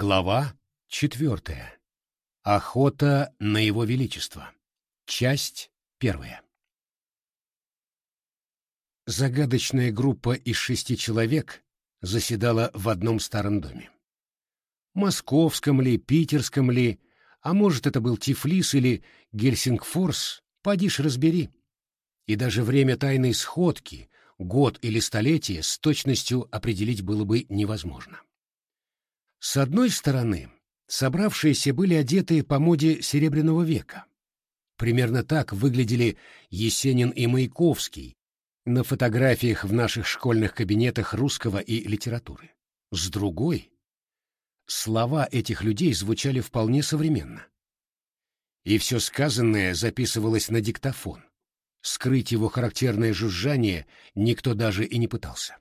Глава четвертая. Охота на его величество. Часть первая. Загадочная группа из шести человек заседала в одном старом доме. Московском ли, питерском ли, а может, это был Тифлис или Гельсингфорс, поди разбери. И даже время тайной сходки, год или столетие, с точностью определить было бы невозможно. С одной стороны, собравшиеся были одеты по моде Серебряного века. Примерно так выглядели Есенин и Маяковский на фотографиях в наших школьных кабинетах русского и литературы. С другой, слова этих людей звучали вполне современно. И все сказанное записывалось на диктофон. Скрыть его характерное жужжание никто даже и не пытался.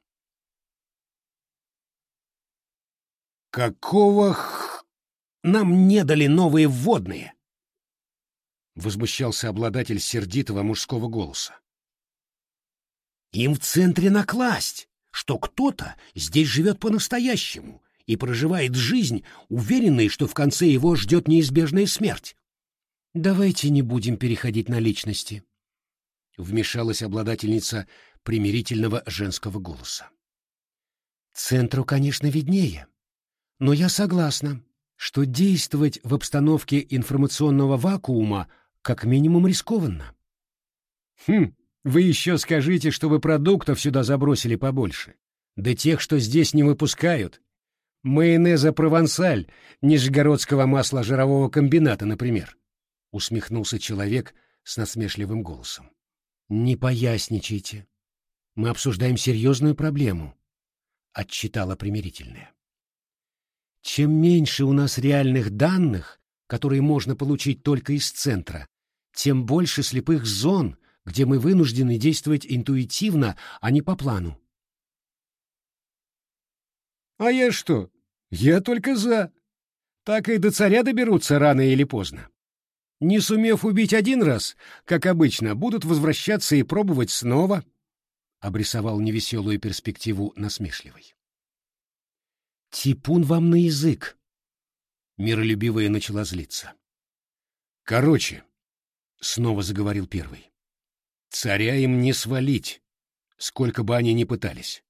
«Какого х... нам не дали новые вводные?» Возмущался обладатель сердитого мужского голоса. «Им в центре накласть, что кто-то здесь живет по-настоящему и проживает жизнь, уверенный, что в конце его ждет неизбежная смерть». «Давайте не будем переходить на личности», — вмешалась обладательница примирительного женского голоса. «Центру, конечно, виднее, но я согласна, что действовать в обстановке информационного вакуума как минимум рискованно. Хм, вы еще скажите, чтобы продуктов сюда забросили побольше. Да тех, что здесь не выпускают. Майонеза провансаль, нижегородского масла жирового комбината, например. Усмехнулся человек с насмешливым голосом. Не поясничайте. Мы обсуждаем серьезную проблему, отчитала примирительная. Чем меньше у нас реальных данных, которые можно получить только из центра, тем больше слепых зон, где мы вынуждены действовать интуитивно, а не по плану. А я что? Я только за. Так и до царя доберутся рано или поздно. Не сумев убить один раз, как обычно, будут возвращаться и пробовать снова, — обрисовал невеселую перспективу насмешливой. Типун вам на язык. Миролюбивая начала злиться. Короче, снова заговорил первый. Царя им не свалить, сколько бы они ни пытались.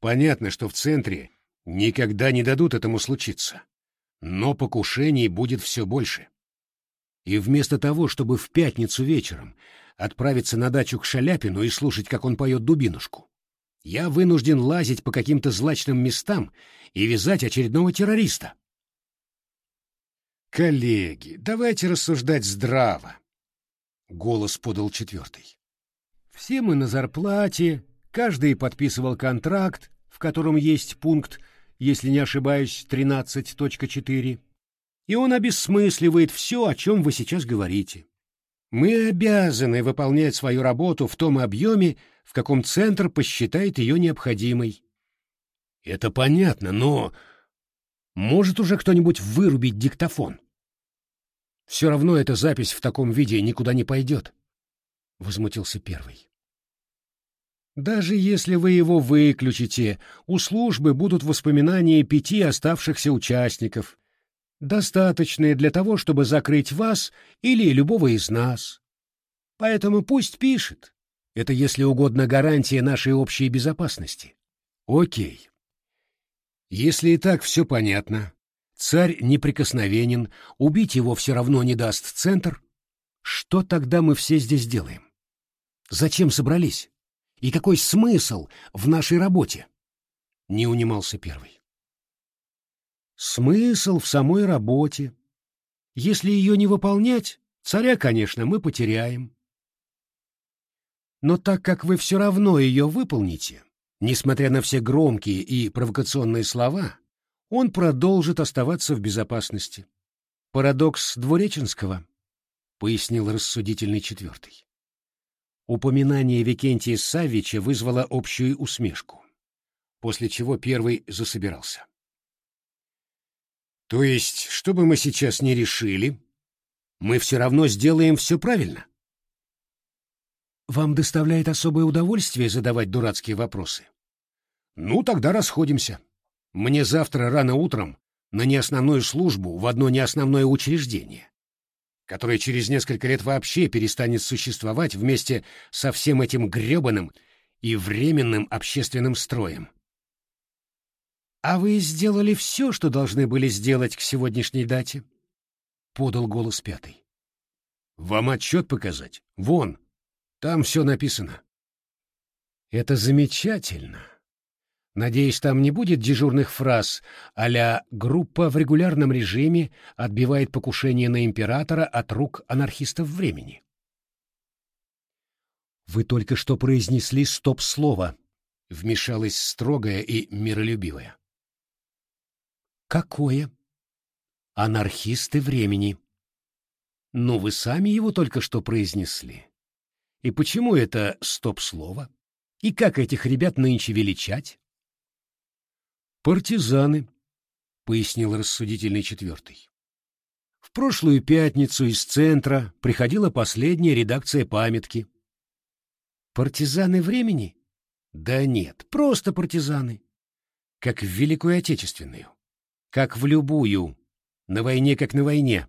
Понятно, что в центре никогда не дадут этому случиться. Но покушений будет все больше. И вместо того, чтобы в пятницу вечером отправиться на дачу к Шаляпину и слушать, как он поет дубинушку, я вынужден лазить по каким-то злачным местам и вязать очередного террориста. «Коллеги, давайте рассуждать здраво», — голос подал четвертый. «Все мы на зарплате, каждый подписывал контракт, в котором есть пункт, если не ошибаюсь, 13.4, и он обесмысливает все, о чем вы сейчас говорите. Мы обязаны выполнять свою работу в том объеме, в каком центр посчитает ее необходимой. Это понятно, но может уже кто-нибудь вырубить диктофон? Все равно эта запись в таком виде никуда не пойдет, — возмутился первый. Даже если вы его выключите, у службы будут воспоминания пяти оставшихся участников, достаточные для того, чтобы закрыть вас или любого из нас. Поэтому пусть пишет, это, если угодно, гарантия нашей общей безопасности. Окей. Если и так все понятно, царь неприкосновенен, убить его все равно не даст центр, что тогда мы все здесь делаем? Зачем собрались? И какой смысл в нашей работе? Не унимался первый. Смысл в самой работе. Если ее не выполнять, царя, конечно, мы потеряем. Но так как вы все равно ее выполните, несмотря на все громкие и провокационные слова, он продолжит оставаться в безопасности. Парадокс Двуреченского, — пояснил рассудительный четвертый. Упоминание Викентия Саввича вызвало общую усмешку, после чего первый засобирался. То есть, что бы мы сейчас ни решили, мы все равно сделаем все правильно? Вам доставляет особое удовольствие задавать дурацкие вопросы? Ну, тогда расходимся. Мне завтра рано утром на неосновную службу в одно неосновное учреждение, которое через несколько лет вообще перестанет существовать вместе со всем этим гребаным и временным общественным строем. «А вы сделали все, что должны были сделать к сегодняшней дате?» — подал голос пятый. «Вам отчет показать? Вон, там все написано». «Это замечательно. Надеюсь, там не будет дежурных фраз а «группа в регулярном режиме отбивает покушение на императора от рук анархистов времени». «Вы только что произнесли стоп-слово», — вмешалась строгая и миролюбивая. Какое? Анархисты времени. Ну, вы сами его только что произнесли. И почему это стоп-слово? И как этих ребят нынче величать? Партизаны, пояснил рассудительный четвертый. В прошлую пятницу из центра приходила последняя редакция памятки. Партизаны времени? Да нет, просто партизаны. Как в Великую Отечественную как в любую, на войне как на войне.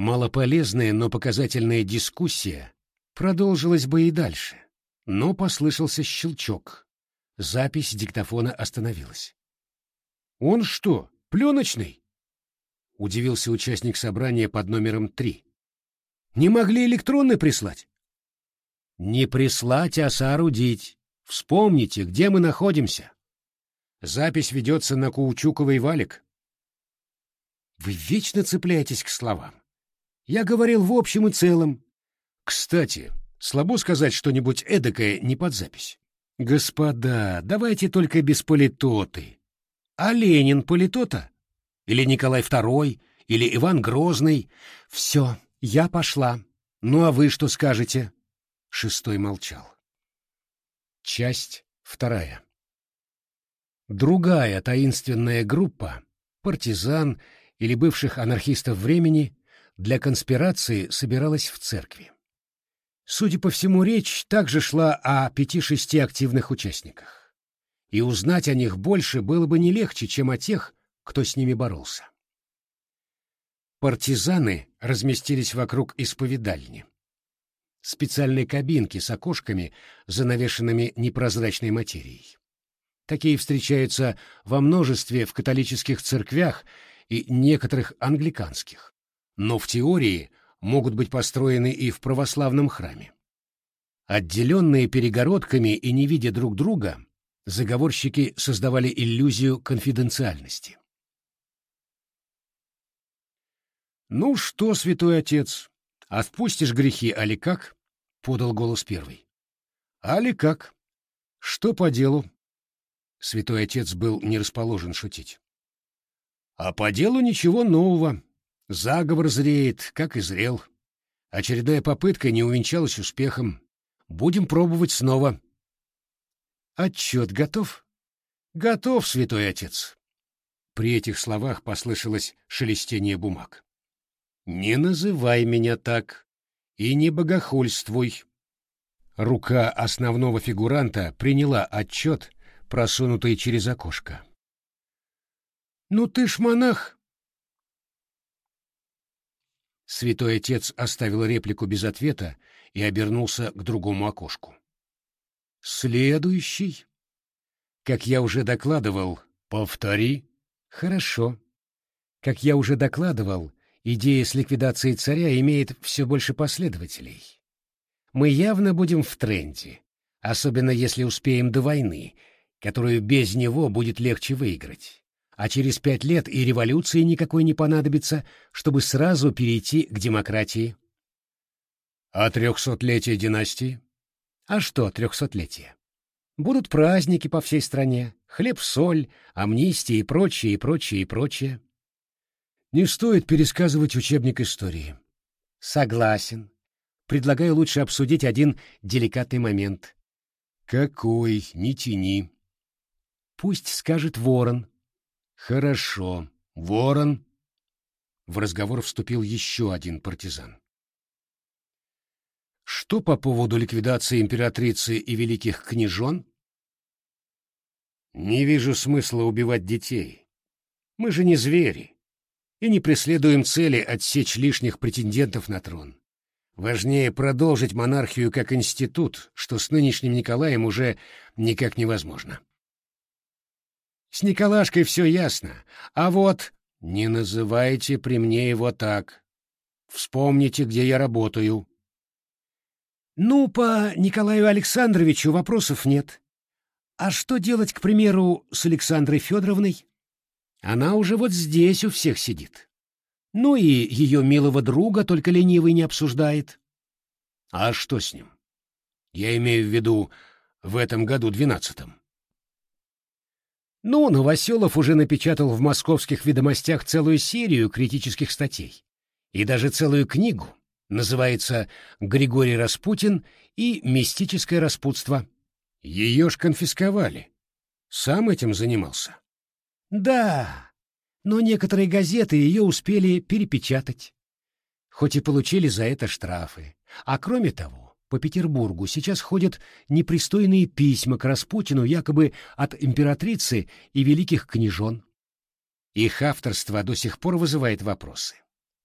Малополезная, но показательная дискуссия продолжилась бы и дальше, но послышался щелчок. Запись диктофона остановилась. «Он что, пленочный?» — удивился участник собрания под номером три. «Не могли электронный прислать?» «Не прислать, а соорудить. Вспомните, где мы находимся». Запись ведется на каучуковый валик. Вы вечно цепляетесь к словам. Я говорил в общем и целом. Кстати, слабо сказать что-нибудь эдакое не под запись. Господа, давайте только без политоты. А Ленин политота? Или Николай II? Или Иван Грозный? Все, я пошла. Ну а вы что скажете? Шестой молчал. Часть вторая. Другая таинственная группа, партизан или бывших анархистов времени, для конспирации собиралась в церкви. Судя по всему, речь также шла о пяти-шести активных участниках. И узнать о них больше было бы не легче, чем о тех, кто с ними боролся. Партизаны разместились вокруг исповедальни. Специальной кабинки с окошками, занавешенными непрозрачной материей. Такие встречаются во множестве в католических церквях и некоторых англиканских, но в теории могут быть построены и в православном храме. Отделенные перегородками и не видя друг друга, заговорщики создавали иллюзию конфиденциальности. «Ну что, святой отец, отпустишь грехи, али как?» — подал голос первый. «Али как? Что по делу?» Святой отец был не расположен шутить. А по делу ничего нового. Заговор зреет, как и зрел. Очередная попытка не увенчалась успехом. Будем пробовать снова. Отчет готов? Готов, святой отец. При этих словах послышалось шелестение бумаг. Не называй меня так и не богохульствуй. Рука основного фигуранта приняла отчет просунутый через окошко. «Ну ты ж монах!» Святой отец оставил реплику без ответа и обернулся к другому окошку. «Следующий?» «Как я уже докладывал, повтори». «Хорошо. Как я уже докладывал, идея с ликвидацией царя имеет все больше последователей. Мы явно будем в тренде, особенно если успеем до войны, которую без него будет легче выиграть. А через пять лет и революции никакой не понадобится, чтобы сразу перейти к демократии. А трехсотлетие династии? А что трехсотлетие? Будут праздники по всей стране, хлеб-соль, амнистия и прочее, и прочее, и прочее. Не стоит пересказывать учебник истории. Согласен. Предлагаю лучше обсудить один деликатный момент. Какой? Не тяни. Пусть скажет ворон. Хорошо, ворон. В разговор вступил еще один партизан. Что по поводу ликвидации императрицы и великих княжон? Не вижу смысла убивать детей. Мы же не звери и не преследуем цели отсечь лишних претендентов на трон. Важнее продолжить монархию как институт, что с нынешним Николаем уже никак невозможно. С Николашкой все ясно, а вот не называйте при мне его так. Вспомните, где я работаю. Ну, по Николаю Александровичу вопросов нет. А что делать, к примеру, с Александрой Федоровной? Она уже вот здесь у всех сидит. Ну и ее милого друга только ленивый не обсуждает. А что с ним? Я имею в виду в этом году двенадцатом. Ну, Новоселов уже напечатал в московских ведомостях целую серию критических статей. И даже целую книгу. Называется «Григорий Распутин и мистическое распутство». Ее ж конфисковали. Сам этим занимался. Да, но некоторые газеты ее успели перепечатать. Хоть и получили за это штрафы. А кроме того, по Петербургу сейчас ходят непристойные письма к Распутину якобы от императрицы и великих княжон. Их авторство до сих пор вызывает вопросы.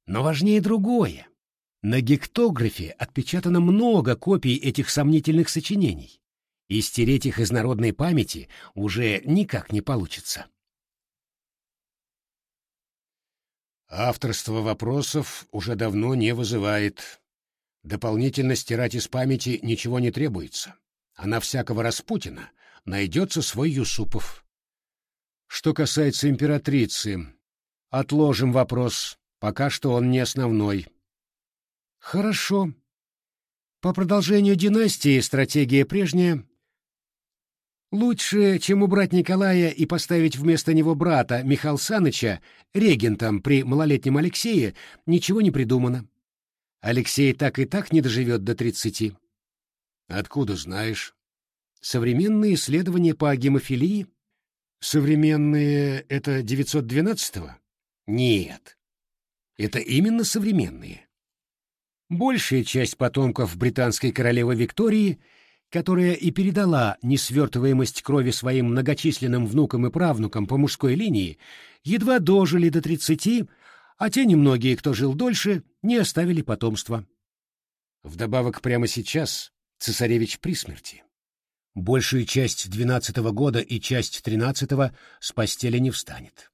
Но важнее другое. На гектографе отпечатано много копий этих сомнительных сочинений, и стереть их из народной памяти уже никак не получится. Авторство вопросов уже давно не вызывает. Дополнительно стирать из памяти ничего не требуется, а на всякого Распутина найдется свой Юсупов. Что касается императрицы, отложим вопрос, пока что он не основной. Хорошо. По продолжению династии стратегия прежняя Лучше, чем убрать Николая и поставить вместо него брата Михаила Саныча регентом при малолетнем Алексее, ничего не придумано. Алексей так и так не доживет до тридцати. Откуда знаешь? Современные исследования по гемофилии? Современные — это 912-го? Нет. Это именно современные. Большая часть потомков британской королевы Виктории — которая и передала несвертываемость крови своим многочисленным внукам и правнукам по мужской линии, едва дожили до тридцати, а те немногие, кто жил дольше, не оставили потомства. Вдобавок прямо сейчас цесаревич при смерти. Большую часть двенадцатого года и часть тринадцатого с постели не встанет.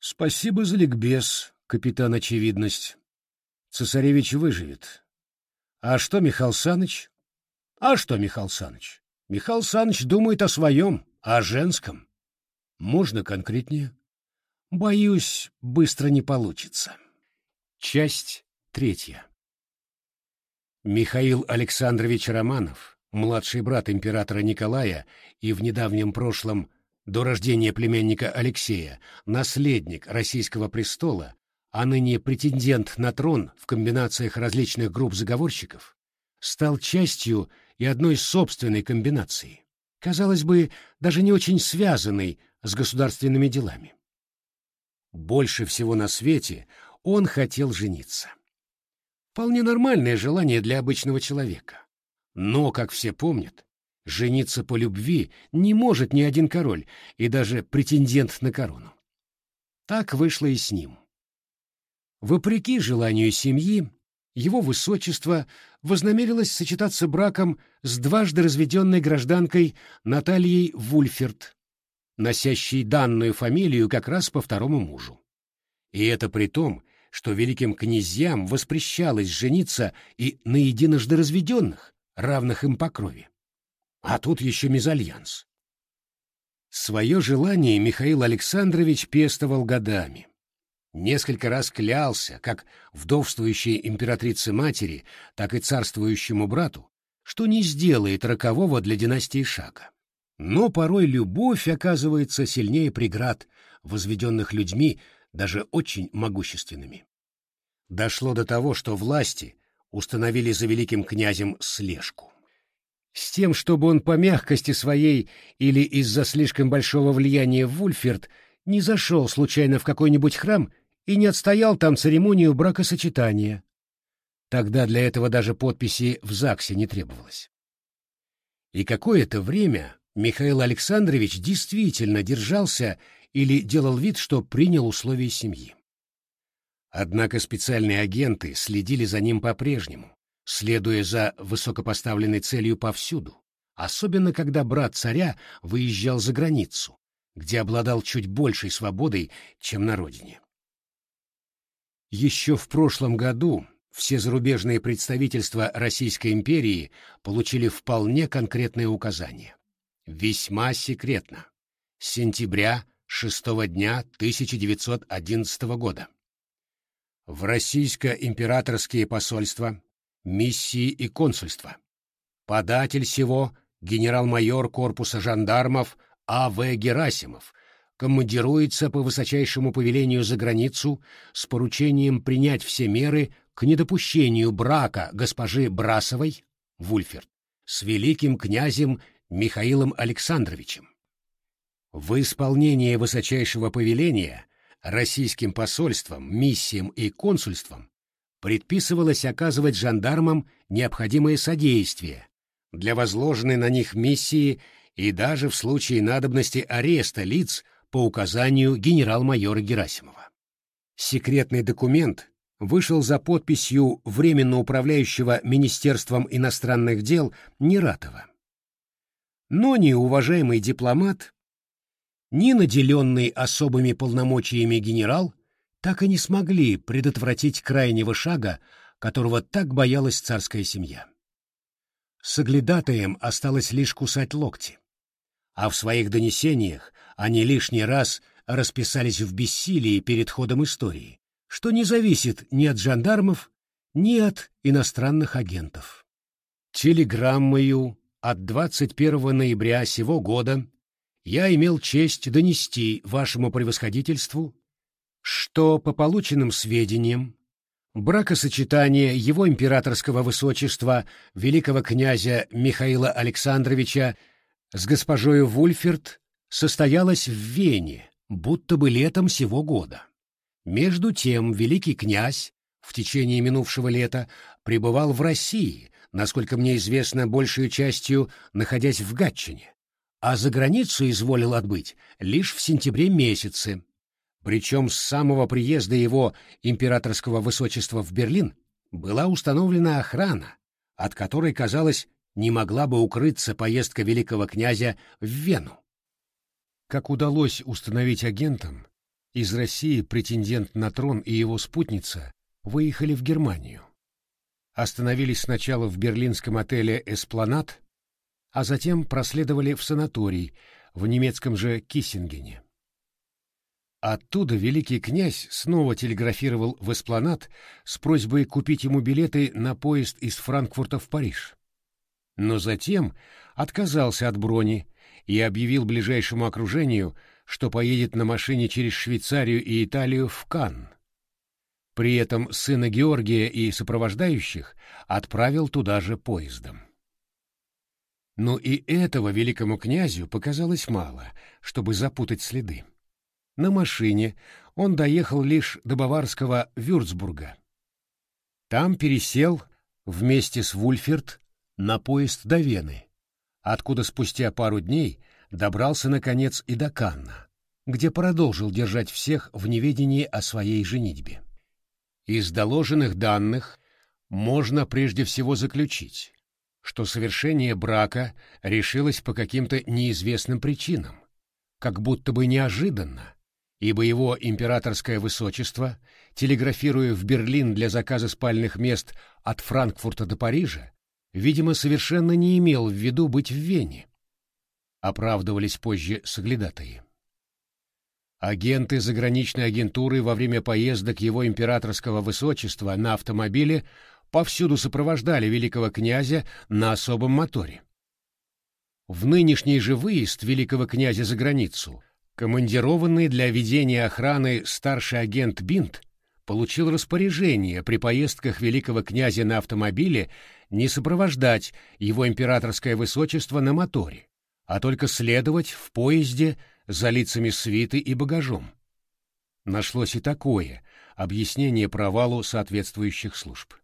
Спасибо за ликбез, капитан Очевидность. Цесаревич выживет. А что Михаил Саныч? А что, Михаил Саныч? Михаил Саныч думает о своем, о женском. Можно конкретнее? Боюсь, быстро не получится. Часть третья. Михаил Александрович Романов, младший брат императора Николая и в недавнем прошлом, до рождения племянника Алексея, наследник российского престола, а ныне претендент на трон в комбинациях различных групп заговорщиков, стал частью и одной собственной комбинации, казалось бы, даже не очень связанной с государственными делами. Больше всего на свете он хотел жениться. Вполне нормальное желание для обычного человека. Но, как все помнят, жениться по любви не может ни один король и даже претендент на корону. Так вышло и с ним. Вопреки желанию семьи, его высочество вознамерилось сочетаться браком с дважды разведенной гражданкой Натальей Вульферт, носящей данную фамилию как раз по второму мужу. И это при том, что великим князьям воспрещалось жениться и на единожды разведенных, равных им по крови. А тут еще мезальянс. Свое желание Михаил Александрович пестовал годами несколько раз клялся, как вдовствующей императрице-матери, так и царствующему брату, что не сделает рокового для династии шага. Но порой любовь оказывается сильнее преград, возведенных людьми, даже очень могущественными. Дошло до того, что власти установили за великим князем слежку. С тем, чтобы он по мягкости своей или из-за слишком большого влияния в Вульферт не зашел случайно в какой-нибудь храм и не отстоял там церемонию бракосочетания. Тогда для этого даже подписи в ЗАГСе не требовалось. И какое-то время Михаил Александрович действительно держался или делал вид, что принял условия семьи. Однако специальные агенты следили за ним по-прежнему, следуя за высокопоставленной целью повсюду, особенно когда брат царя выезжал за границу, где обладал чуть большей свободой, чем на родине. Еще в прошлом году все зарубежные представительства Российской империи получили вполне конкретные указания. Весьма секретно. С сентября шестого дня 1911 года. В российско-императорские посольства, миссии и консульства. Податель всего генерал-майор корпуса жандармов А.В. Герасимов командируется по высочайшему повелению за границу с поручением принять все меры к недопущению брака госпожи Брасовой, Вульферт, с великим князем Михаилом Александровичем. В исполнение высочайшего повеления российским посольствам, миссиям и консульствам предписывалось оказывать жандармам необходимое содействие для возложенной на них миссии и даже в случае надобности ареста лиц по указанию генерал-майора Герасимова. Секретный документ вышел за подписью временно управляющего Министерством иностранных дел Нератова. Но неуважаемый дипломат, ни наделенный особыми полномочиями генерал так и не смогли предотвратить крайнего шага, которого так боялась царская семья. Соглядатаем осталось лишь кусать локти, а в своих донесениях они лишний раз расписались в бессилии перед ходом истории, что не зависит ни от жандармов, ни от иностранных агентов. Телеграммою от 21 ноября сего года я имел честь донести вашему превосходительству, что по полученным сведениям бракосочетание его императорского высочества великого князя Михаила Александровича с госпожою Вульферт состоялось в Вене, будто бы летом сего года. Между тем великий князь в течение минувшего лета пребывал в России, насколько мне известно, большей частью находясь в Гатчине, а за границу изволил отбыть лишь в сентябре месяце. Причем с самого приезда его императорского высочества в Берлин была установлена охрана, от которой, казалось, не могла бы укрыться поездка великого князя в Вену. Как удалось установить агентам, из России претендент на трон и его спутница выехали в Германию. Остановились сначала в берлинском отеле «Эспланад», а затем проследовали в санаторий в немецком же Киссингене. Оттуда великий князь снова телеграфировал в Эспланад с просьбой купить ему билеты на поезд из Франкфурта в Париж. Но затем отказался от брони и объявил ближайшему окружению, что поедет на машине через Швейцарию и Италию в Канн. При этом сына Георгия и сопровождающих отправил туда же поездом. Но и этого великому князю показалось мало, чтобы запутать следы. На машине он доехал лишь до баварского Вюрцбурга. Там пересел вместе с Вульферт на поезд до Вены, откуда спустя пару дней добрался, наконец, и до Канна, где продолжил держать всех в неведении о своей женитьбе. Из доложенных данных можно прежде всего заключить, что совершение брака решилось по каким-то неизвестным причинам, как будто бы неожиданно, ибо его императорское высочество, телеграфируя в Берлин для заказа спальных мест от Франкфурта до Парижа, видимо, совершенно не имел в виду быть в Вене. Оправдывались позже соглядатые. Агенты заграничной агентуры во время поездок его императорского высочества на автомобиле повсюду сопровождали великого князя на особом моторе. В нынешний же выезд великого князя за границу, командированный для ведения охраны старший агент Бинт, получил распоряжение при поездках великого князя на автомобиле не сопровождать его императорское высочество на моторе, а только следовать в поезде за лицами свиты и багажом. Нашлось и такое объяснение провалу соответствующих служб.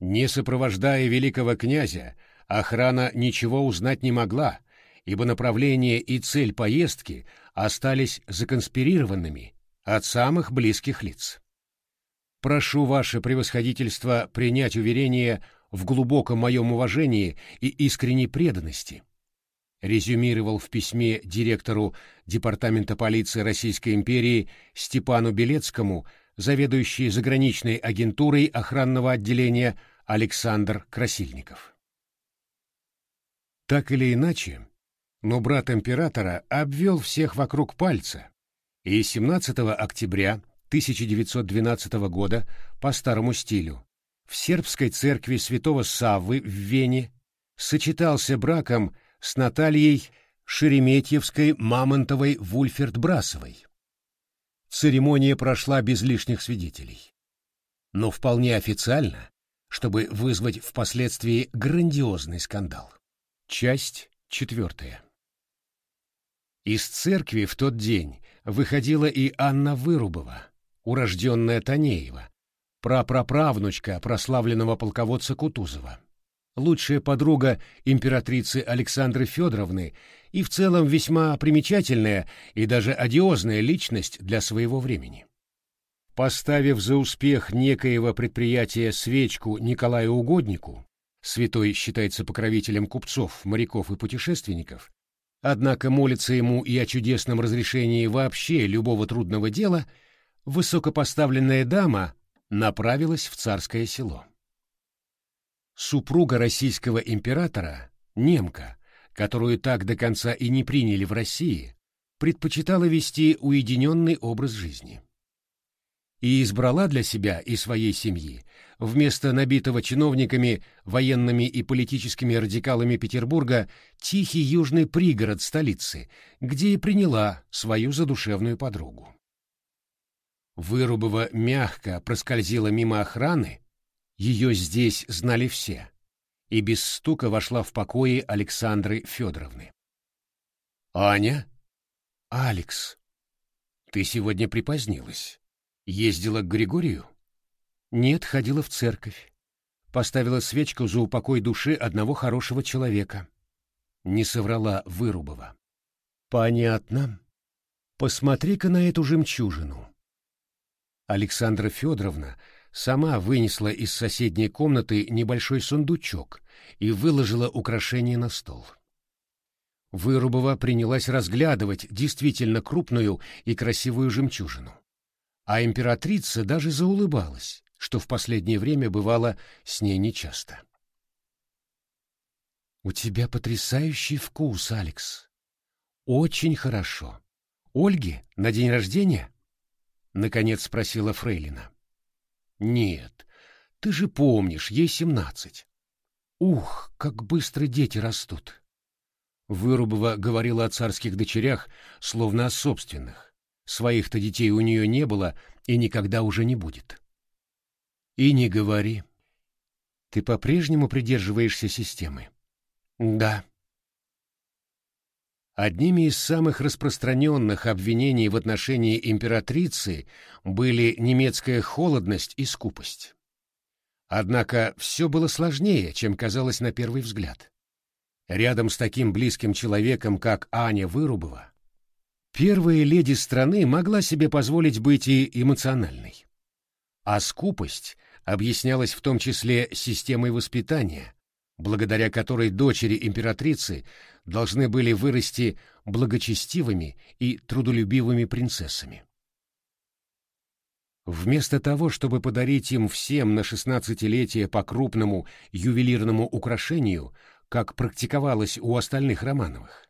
Не сопровождая великого князя, охрана ничего узнать не могла ибо направление и цель поездки остались законспирированными от самых близких лиц. Прошу ваше превосходительство принять уверение в глубоком моем уважении и искренней преданности, резюмировал в письме директору Департамента полиции Российской империи Степану Белецкому заведующий заграничной агентурой охранного отделения Александр Красильников. Так или иначе, но брат императора обвел всех вокруг пальца, и 17 октября 1912 года по старому стилю в сербской церкви святого Саввы в Вене сочетался браком с Натальей Шереметьевской Мамонтовой Вульферт-Брасовой. Церемония прошла без лишних свидетелей. Но вполне официально, чтобы вызвать впоследствии грандиозный скандал. Часть четвертая. Из церкви в тот день выходила и Анна Вырубова, урожденная Танеева, прапраправнучка прославленного полководца Кутузова, лучшая подруга императрицы Александры Федоровны и в целом весьма примечательная и даже одиозная личность для своего времени. Поставив за успех некоего предприятия свечку Николаю Угоднику, святой считается покровителем купцов, моряков и путешественников, однако молится ему и о чудесном разрешении вообще любого трудного дела, высокопоставленная дама направилась в царское село. Супруга российского императора, немка, которую так до конца и не приняли в России, предпочитала вести уединенный образ жизни. И избрала для себя и своей семьи, вместо набитого чиновниками, военными и политическими радикалами Петербурга, тихий южный пригород столицы, где и приняла свою задушевную подругу. Вырубова мягко проскользила мимо охраны, ее здесь знали все, и без стука вошла в покои Александры Федоровны. «Аня?» «Алекс, ты сегодня припозднилась. Ездила к Григорию?» «Нет, ходила в церковь. Поставила свечку за упокой души одного хорошего человека». Не соврала Вырубова. «Понятно. Посмотри-ка на эту жемчужину». Александра Федоровна сама вынесла из соседней комнаты небольшой сундучок и выложила украшение на стол. Вырубова принялась разглядывать действительно крупную и красивую жемчужину. А императрица даже заулыбалась, что в последнее время бывало с ней нечасто. «У тебя потрясающий вкус, Алекс. Очень хорошо. Ольге на день рождения?» — наконец спросила Фрейлина. Нет, ты же помнишь, ей семнадцать. Ух, как быстро дети растут. Вырубова говорила о царских дочерях, словно о собственных. Своих-то детей у нее не было и никогда уже не будет. И не говори. Ты по-прежнему придерживаешься системы? Да. Одними из самых распространенных обвинений в отношении императрицы были немецкая холодность и скупость. Однако все было сложнее, чем казалось на первый взгляд. Рядом с таким близким человеком, как Аня Вырубова, первая леди страны могла себе позволить быть и эмоциональной. А скупость объяснялась в том числе системой воспитания, благодаря которой дочери императрицы должны были вырасти благочестивыми и трудолюбивыми принцессами. Вместо того, чтобы подарить им всем на шестнадцатилетие по крупному ювелирному украшению, как практиковалось у остальных Романовых,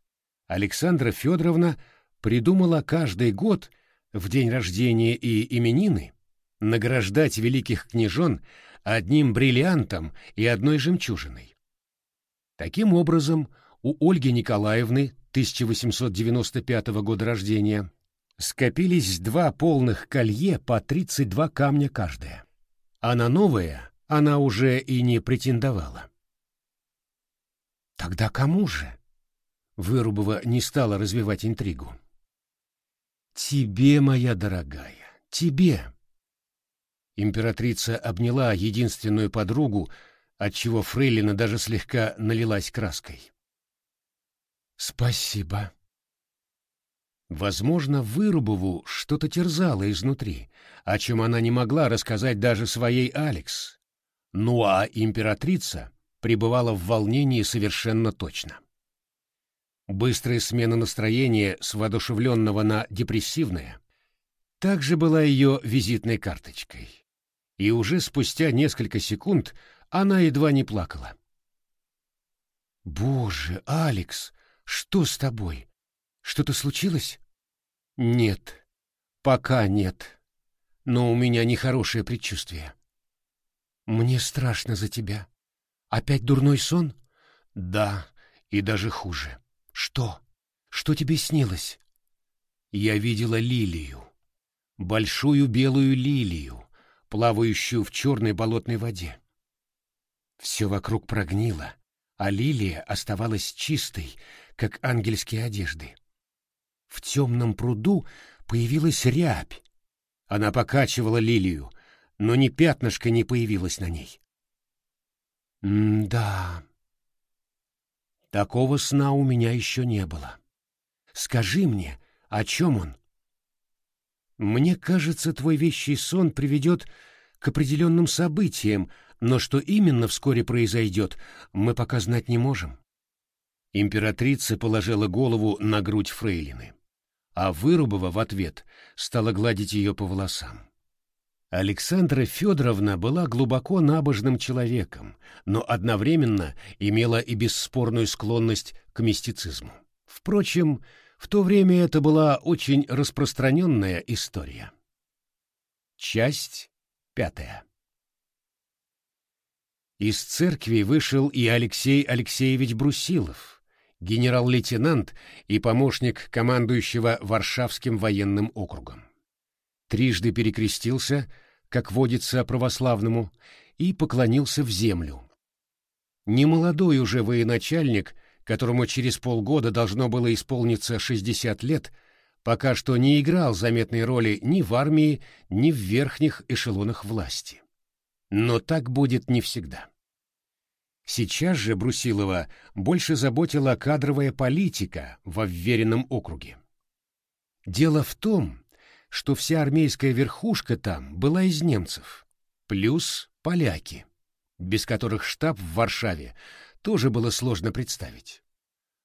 Александра Федоровна придумала каждый год в день рождения и именины награждать великих княжон одним бриллиантом и одной жемчужиной. Таким образом, у Ольги Николаевны 1895 года рождения скопились два полных колье по 32 камня каждое. А на новое она уже и не претендовала. Тогда кому же? Вырубова не стала развивать интригу. Тебе, моя дорогая, тебе. Императрица обняла единственную подругу, отчего Фрейлина даже слегка налилась краской. Спасибо. Возможно, Вырубову что-то терзало изнутри, о чем она не могла рассказать даже своей Алекс. Ну а императрица пребывала в волнении совершенно точно. Быстрая смена настроения с воодушевленного на депрессивное также была ее визитной карточкой. И уже спустя несколько секунд она едва не плакала. «Боже, Алекс, что с тобой? Что-то случилось? Нет, пока нет. Но у меня нехорошее предчувствие. Мне страшно за тебя. Опять дурной сон? Да, и даже хуже. Что? Что тебе снилось? Я видела лилию. Большую белую лилию, плавающую в черной болотной воде. Все вокруг прогнило, а лилия оставалась чистой, как ангельские одежды. В темном пруду появилась рябь. Она покачивала лилию, но ни пятнышка не появилось на ней. М-да. Такого сна у меня еще не было. Скажи мне, о чем он? Мне кажется, твой вещий сон приведет к определенным событиям, но что именно вскоре произойдет, мы пока знать не можем. Императрица положила голову на грудь фрейлины, а Вырубова в ответ стала гладить ее по волосам. Александра Федоровна была глубоко набожным человеком, но одновременно имела и бесспорную склонность к мистицизму. Впрочем, в то время это была очень распространенная история. Часть пятая. Из церкви вышел и Алексей Алексеевич Брусилов, генерал-лейтенант и помощник командующего Варшавским военным округом. Трижды перекрестился, как водится православному, и поклонился в землю. Немолодой уже военачальник, которому через полгода должно было исполниться 60 лет, пока что не играл заметной роли ни в армии, ни в верхних эшелонах власти. Но так будет не всегда. Сейчас же Брусилова больше заботила кадровая политика во вверенном округе. Дело в том, что вся армейская верхушка там была из немцев, плюс поляки, без которых штаб в Варшаве тоже было сложно представить.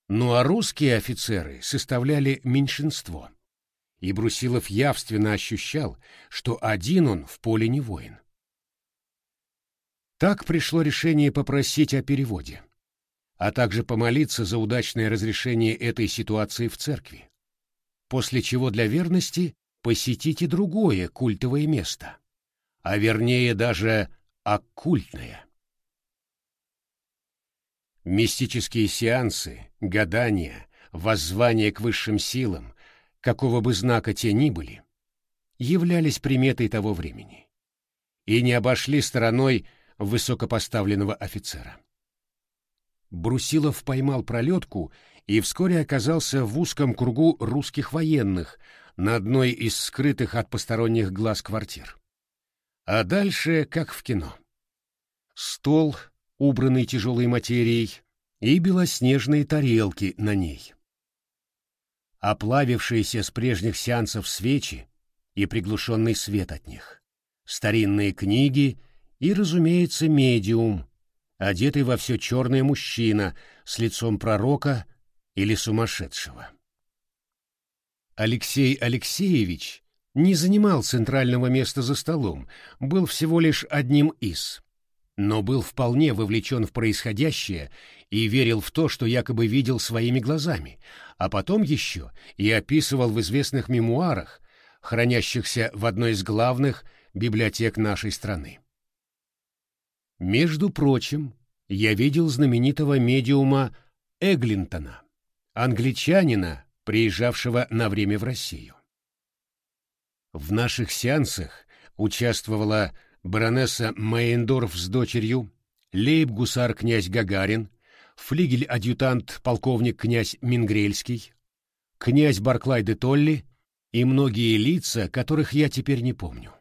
Ну а русские офицеры составляли меньшинство, и Брусилов явственно ощущал, что один он в поле не воин. Так пришло решение попросить о переводе, а также помолиться за удачное разрешение этой ситуации в церкви, после чего для верности посетите другое культовое место, а вернее даже оккультное. Мистические сеансы, гадания, воззвания к высшим силам, какого бы знака те ни были, являлись приметой того времени и не обошли стороной высокопоставленного офицера. Брусилов поймал пролетку и вскоре оказался в узком кругу русских военных на одной из скрытых от посторонних глаз квартир. А дальше, как в кино. Стол, убранный тяжелой материей, и белоснежные тарелки на ней. Оплавившиеся с прежних сеансов свечи и приглушенный свет от них. Старинные книги и, разумеется, медиум, одетый во все черное мужчина с лицом пророка или сумасшедшего. Алексей Алексеевич не занимал центрального места за столом, был всего лишь одним из, но был вполне вовлечен в происходящее и верил в то, что якобы видел своими глазами, а потом еще и описывал в известных мемуарах, хранящихся в одной из главных библиотек нашей страны. Между прочим, я видел знаменитого медиума Эглинтона, англичанина, приезжавшего на время в Россию. В наших сеансах участвовала баронесса Мейндорф с дочерью, лейб-гусар князь Гагарин, флигель-адъютант полковник князь Мингрельский, князь Барклай де Толли и многие лица, которых я теперь не помню.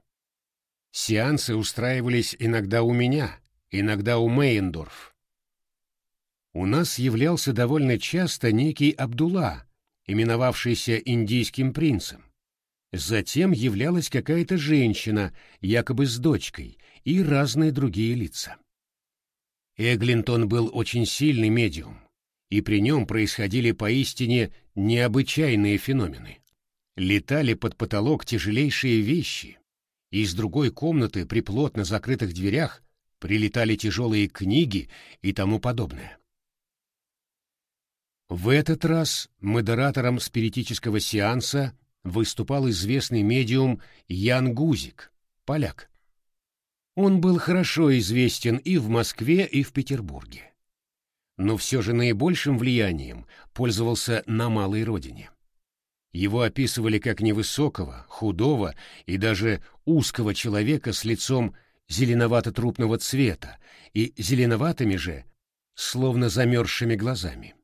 Сеансы устраивались иногда у меня, иногда у Мейендорф. у нас являлся довольно часто некий Абдулла, именовавшийся индийским принцем. Затем являлась какая-то женщина, якобы с дочкой, и разные другие лица. Эглинтон был очень сильный медиум, и при нем происходили поистине необычайные феномены. Летали под потолок тяжелейшие вещи, и из другой комнаты при плотно закрытых дверях прилетали тяжелые книги и тому подобное. В этот раз модератором спиритического сеанса выступал известный медиум Ян Гузик, поляк. Он был хорошо известен и в Москве, и в Петербурге. Но все же наибольшим влиянием пользовался на малой родине. Его описывали как невысокого, худого и даже узкого человека с лицом зеленовато-трупного цвета и зеленоватыми же, словно замерзшими глазами.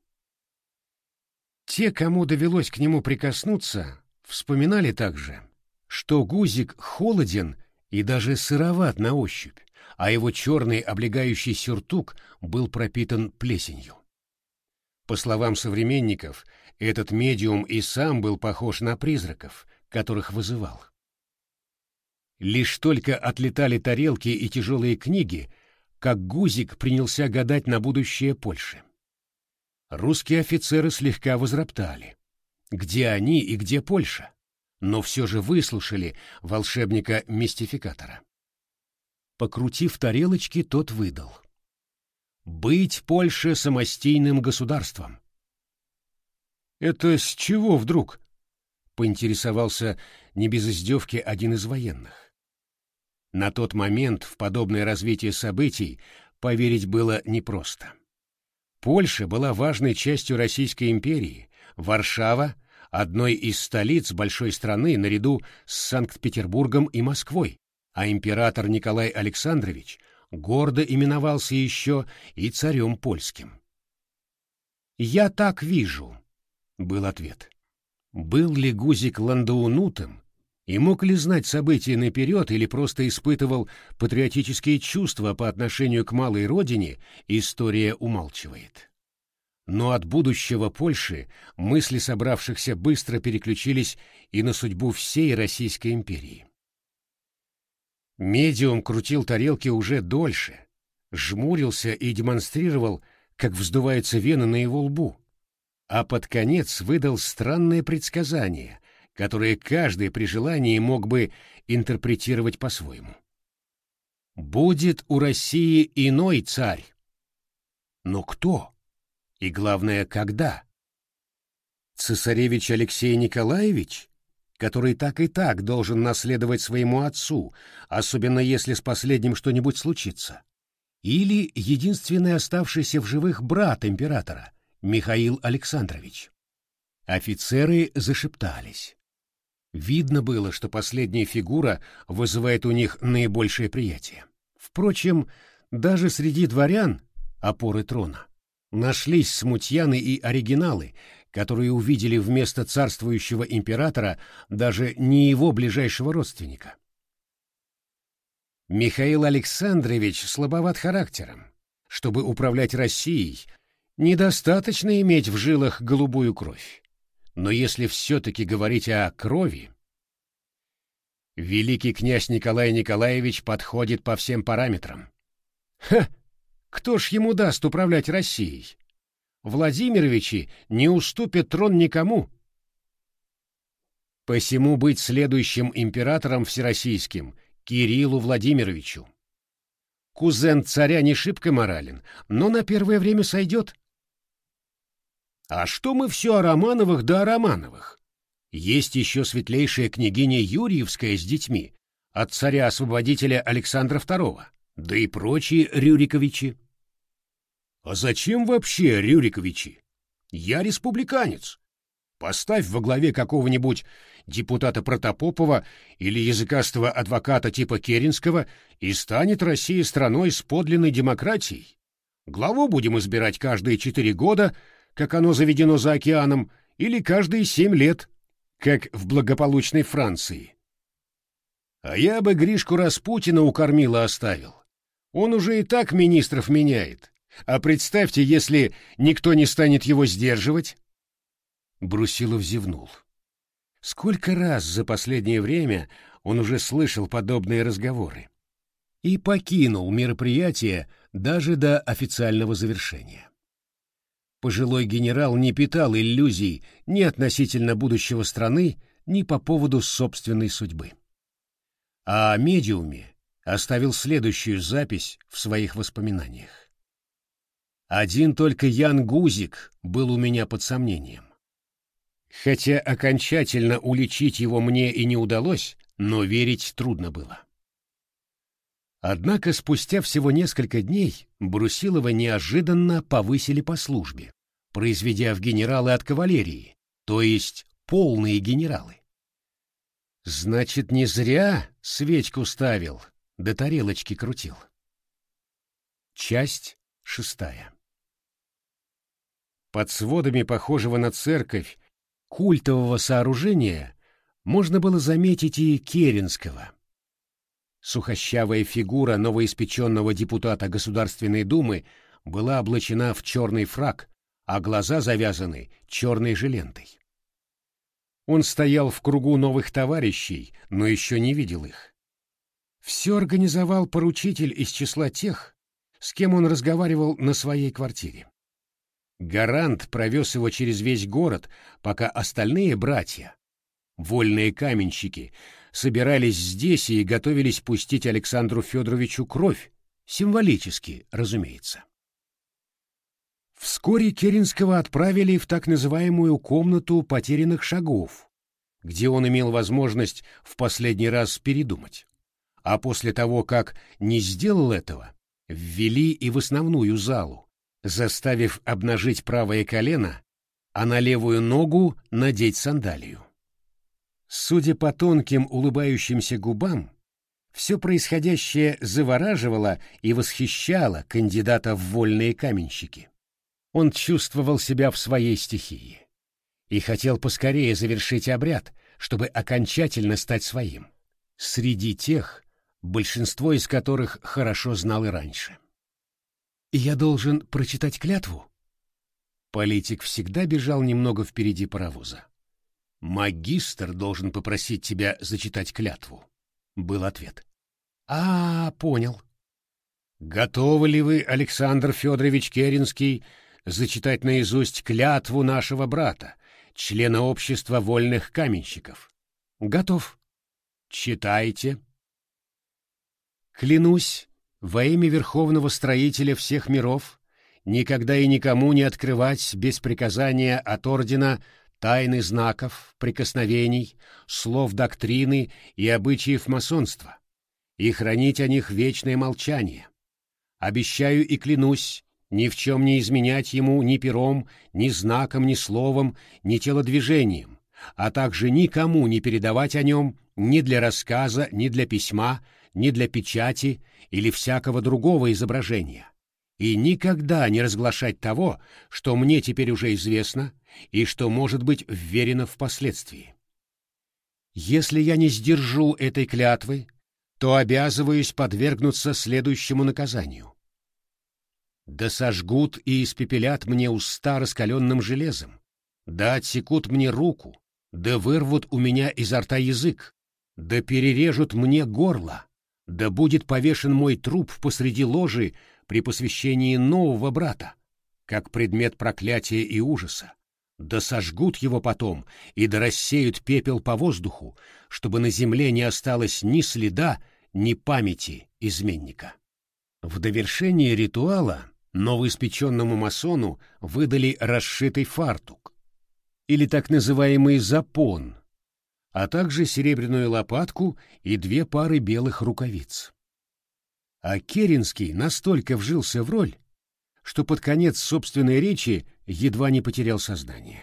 Те, кому довелось к нему прикоснуться, вспоминали также, что гузик холоден и даже сыроват на ощупь, а его черный облегающий сюртук был пропитан плесенью. По словам современников, этот медиум и сам был похож на призраков, которых вызывал. Лишь только отлетали тарелки и тяжелые книги, как Гузик принялся гадать на будущее Польши. Русские офицеры слегка возроптали. Где они и где Польша? Но все же выслушали волшебника-мистификатора. Покрутив тарелочки, тот выдал. «Быть Польше самостийным государством». «Это с чего вдруг?» — поинтересовался не без издевки один из военных. На тот момент в подобное развитие событий поверить было непросто. Польша была важной частью Российской империи, Варшава — одной из столиц большой страны наряду с Санкт-Петербургом и Москвой, а император Николай Александрович гордо именовался еще и царем польским. «Я так вижу», — был ответ. Был ли Гузик ландаунутым и мог ли знать события наперед или просто испытывал патриотические чувства по отношению к малой родине, история умалчивает. Но от будущего Польши мысли собравшихся быстро переключились и на судьбу всей Российской империи. Медиум крутил тарелки уже дольше, жмурился и демонстрировал, как вздувается вена на его лбу, а под конец выдал странное предсказание, которые каждый при желании мог бы интерпретировать по-своему. Будет у России иной царь. Но кто? И главное, когда? Цесаревич Алексей Николаевич, который так и так должен наследовать своему отцу, особенно если с последним что-нибудь случится? Или единственный оставшийся в живых брат императора, Михаил Александрович? Офицеры зашептались. Видно было, что последняя фигура вызывает у них наибольшее приятие. Впрочем, даже среди дворян, опоры трона, нашлись смутьяны и оригиналы, которые увидели вместо царствующего императора даже не его ближайшего родственника. Михаил Александрович слабоват характером. Чтобы управлять Россией, недостаточно иметь в жилах голубую кровь. Но если все-таки говорить о крови, великий князь Николай Николаевич подходит по всем параметрам. Ха! Кто ж ему даст управлять Россией? Владимировичи не уступят трон никому. Посему быть следующим императором всероссийским Кириллу Владимировичу. Кузен царя не шибко морален, но на первое время сойдет. А что мы все о Романовых да о Романовых? Есть еще светлейшая княгиня Юрьевская с детьми, от царя-освободителя Александра II, да и прочие Рюриковичи. А зачем вообще Рюриковичи? Я республиканец. Поставь во главе какого-нибудь депутата Протопопова или языкастого адвоката типа Керенского, и станет Россия страной с подлинной демократией. Главу будем избирать каждые четыре года — как оно заведено за океаном, или каждые семь лет, как в благополучной Франции. А я бы Гришку Распутина у кормила оставил. Он уже и так министров меняет, А представьте, если никто не станет его сдерживать? Брусилов зевнул. Сколько раз за последнее время он уже слышал подобные разговоры и покинул мероприятие даже до официального завершения. Пожилой генерал не питал иллюзий ни относительно будущего страны, ни по поводу собственной судьбы. А о медиуме оставил следующую запись в своих воспоминаниях. Один только Ян Гузик был у меня под сомнением. Хотя окончательно уличить его мне и не удалось, но верить трудно было. Однако спустя всего несколько дней Брусилова неожиданно повысили по службе, произведя в генералы от кавалерии, то есть полные генералы. Значит, не зря свечку ставил, да тарелочки крутил. Часть шестая. Под сводами похожего на церковь культового сооружения можно было заметить и Керенского. Сухощавая фигура новоиспеченного депутата Государственной Думы была облачена в черный фраг, а глаза завязаны черной же лентой. Он стоял в кругу новых товарищей, но еще не видел их. Все организовал поручитель из числа тех, с кем он разговаривал на своей квартире. Гарант провез его через весь город, пока остальные братья, вольные каменщики, собирались здесь и готовились пустить Александру Федоровичу кровь, символически, разумеется. Вскоре Керенского отправили в так называемую комнату потерянных шагов, где он имел возможность в последний раз передумать. А после того, как не сделал этого, ввели и в основную залу, заставив обнажить правое колено, а на левую ногу надеть сандалию. Судя по тонким улыбающимся губам, все происходящее завораживало и восхищало кандидата в вольные каменщики. Он чувствовал себя в своей стихии и хотел поскорее завершить обряд, чтобы окончательно стать своим, среди тех, большинство из которых хорошо знал и раньше. «Я должен прочитать клятву?» Политик всегда бежал немного впереди паровоза. «Магистр должен попросить тебя зачитать клятву», — был ответ. «А, понял. Готовы ли вы, Александр Федорович Керенский, зачитать наизусть клятву нашего брата, члена общества вольных каменщиков?» «Готов». «Читайте». «Клянусь во имя Верховного Строителя всех миров никогда и никому не открывать без приказания от Ордена тайны знаков, прикосновений, слов доктрины и обычаев масонства, и хранить о них вечное молчание. Обещаю и клянусь ни в чем не изменять ему ни пером, ни знаком, ни словом, ни телодвижением, а также никому не передавать о нем ни для рассказа, ни для письма, ни для печати или всякого другого изображения, и никогда не разглашать того, что мне теперь уже известно и что может быть вверено впоследствии. Если я не сдержу этой клятвы, то обязываюсь подвергнуться следующему наказанию. Да сожгут и испепелят мне уста раскаленным железом, да отсекут мне руку, да вырвут у меня изо рта язык, да перережут мне горло, да будет повешен мой труп посреди ложи при посвящении нового брата, как предмет проклятия и ужаса. Да сожгут его потом и да рассеют пепел по воздуху, чтобы на земле не осталось ни следа, ни памяти изменника. В довершение ритуала новоиспеченному масону выдали расшитый фартук, или так называемый запон, а также серебряную лопатку и две пары белых рукавиц. А Керенский настолько вжился в роль, что под конец собственной речи едва не потерял сознание.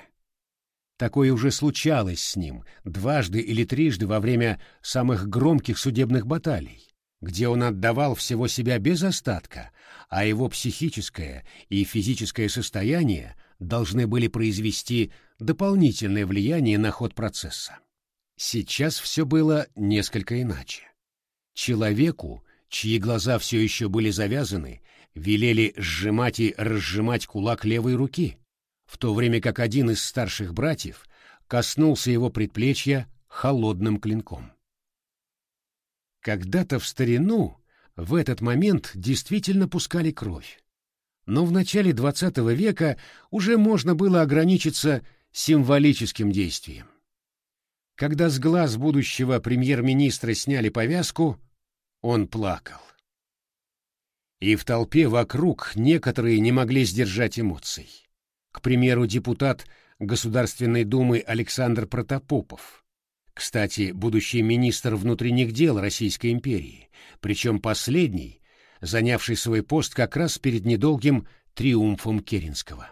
Такое уже случалось с ним дважды или трижды во время самых громких судебных баталий, где он отдавал всего себя без остатка, а его психическое и физическое состояние должны были произвести дополнительное влияние на ход процесса. Сейчас все было несколько иначе. Человеку, чьи глаза все еще были завязаны, велели сжимать и разжимать кулак левой руки, в то время как один из старших братьев коснулся его предплечья холодным клинком. Когда-то в старину в этот момент действительно пускали кровь. Но в начале XX века уже можно было ограничиться символическим действием. Когда с глаз будущего премьер-министра сняли повязку, он плакал. И в толпе вокруг некоторые не могли сдержать эмоций. К примеру, депутат Государственной Думы Александр Протопопов. Кстати, будущий министр внутренних дел Российской империи, причем последний, занявший свой пост как раз перед недолгим триумфом Керенского.